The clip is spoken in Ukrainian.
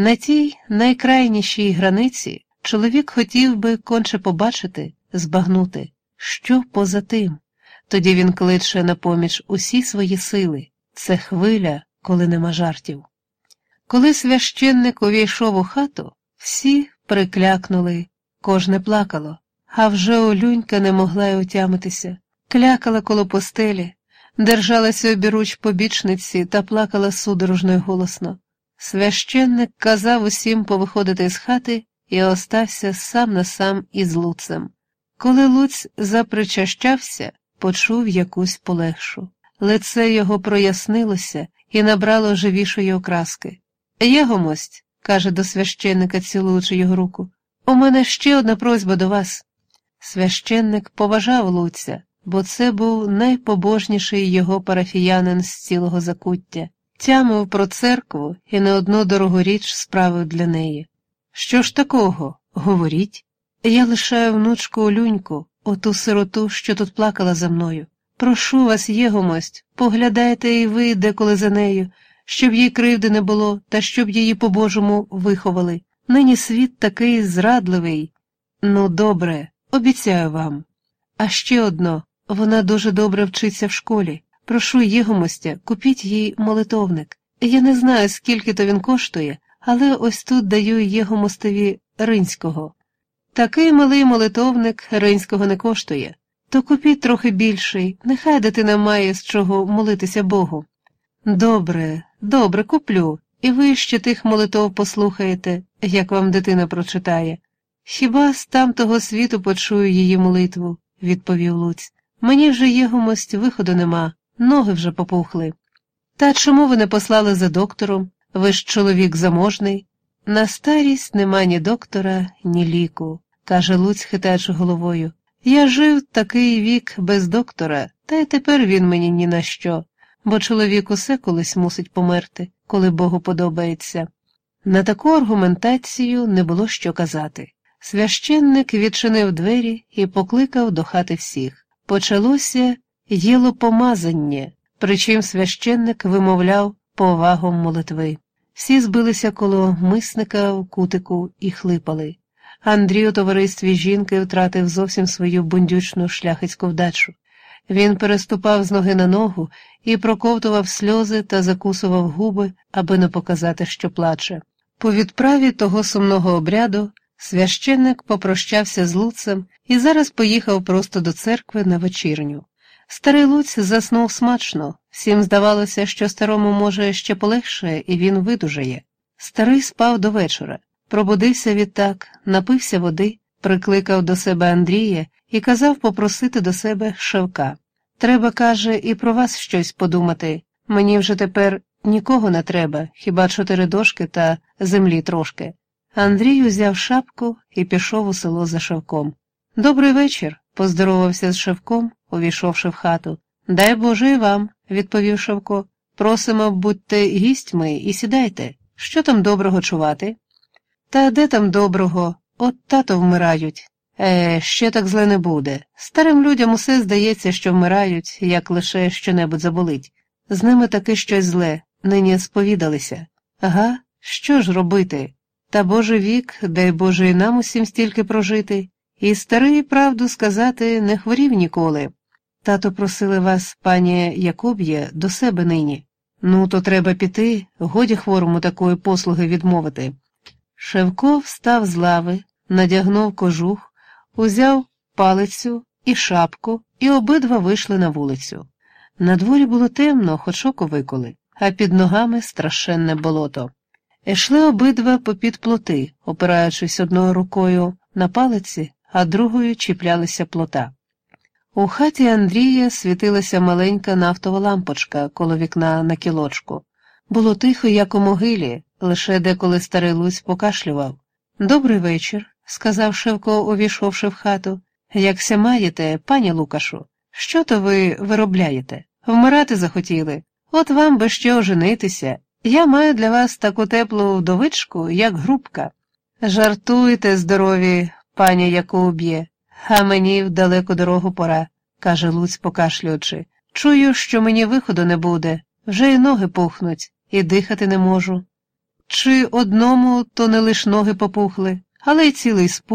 На тій найкрайнішій границі чоловік хотів би конче побачити, збагнути, що поза тим. Тоді він кличе на поміч усі свої сили. Це хвиля, коли нема жартів. Коли священник увійшов у хату, всі приклякнули, кожне плакало, а вже Олюнька не могла й отямитися, клякала коло постелі, держалася обіруч побічниці та плакала судорожно й голосно. Священник казав усім повиходити з хати і остався сам на сам із Луцем. Коли Луць запричащався, почув якусь полегшу. Лице його прояснилося і набрало живішої окраски. Єгомость, каже до священника, цілуючи його руку, у мене ще одна просьба до вас. Священник поважав Луця, бо це був найпобожніший його парафіянин з цілого закуття, тямив про церкву і не одну дорогу річ справив для неї. Що ж такого? Говоріть. Я лишаю внучку Олюньку, оту сироту, що тут плакала за мною. Прошу вас, єгомость, поглядайте і ви деколи за нею, щоб їй кривди не було, та щоб її по-божому виховали. Нині світ такий зрадливий. Ну, добре, обіцяю вам. А ще одно вона дуже добре вчиться в школі. Прошу єгомостя, купіть їй молитовник. Я не знаю, скільки то він коштує, але ось тут даю єгомостові ринського. Такий малий молитовник ринського не коштує. То купіть трохи більший, нехай дитина має з чого молитися Богу. Добре, добре, куплю, і ви ще тих молитов послухаєте, як вам дитина прочитає. Хіба з тамтого світу почую її молитву, відповів Луць. Мені вже єгомость виходу нема, ноги вже попухли. Та чому ви не послали за доктором? Ви ж чоловік заможний. На старість нема ні доктора, ні ліку, каже Луць, хитаючи головою. Я жив такий вік без доктора, та й тепер він мені ні на що, бо чоловік усе колись мусить померти, коли Богу подобається. На таку аргументацію не було що казати. Священник відчинив двері і покликав до хати всіх. Почалося єлопомазання, причим священник вимовляв повагом молитви. Всі збилися коло мисника в кутику і хлипали. Андрій у товаристві жінки втратив зовсім свою бундючну шляхетську вдачу. Він переступав з ноги на ногу і проковтував сльози та закусував губи, аби не показати, що плаче. По відправі того сумного обряду священник попрощався з Луцем і зараз поїхав просто до церкви на вечірню. Старий Луць заснув смачно, всім здавалося, що старому може ще полегше, і він видужає. Старий спав до вечора. Пробудився відтак, напився води, прикликав до себе Андрія і казав попросити до себе Шевка. Треба, каже, і про вас щось подумати. Мені вже тепер нікого не треба, хіба чотири дошки та землі трошки. Андрій узяв шапку і пішов у село за Шевком. Добрий вечір, поздоровався з Шевком, увійшовши в хату. Дай Боже вам, відповів Шевко. Просимо, будьте гістьми і сідайте. Що там доброго чувати? Та де там доброго? От тато вмирають. Е, ще так зле не буде. Старим людям усе здається, що вмирають, як лише щонебудь заболить. З ними таки щось зле, нині сповідалися. Ага, що ж робити? Та Боже вік, дай Боже і нам усім стільки прожити, і старий, правду сказати, не хворів ніколи. Тато просили вас, пані Якуб'є, до себе нині. Ну, то треба піти, годі хворому такої послуги відмовити. Шевко встав з лави, надягнув кожух, узяв палицю і шапку, і обидва вийшли на вулицю. На дворі було темно, хоч око виколи, а під ногами страшенне болото. Ішли обидва попід плоти, опираючись одною рукою на палиці, а другою чіплялися плота. У хаті Андрія світилася маленька нафтова лампочка коло вікна на кілочку. Було тихо, як у могилі, лише деколи старий Луць покашлював. Добрий вечір, сказав Шевко, увійшовши в хату. Якся маєте, пані Лукашу, що то ви виробляєте? Вмирати захотіли. От вам би що оженитися. Я маю для вас таку теплу вдовичку, як грубка. Жартуйте, здорові, пані Якуб'є, а мені в далеку дорогу пора, каже Луць, покашлюючи. Чую, що мені виходу не буде, вже й ноги пухнуть, і дихати не можу. Чи одному то не лиш ноги попухли, але й цілий спух.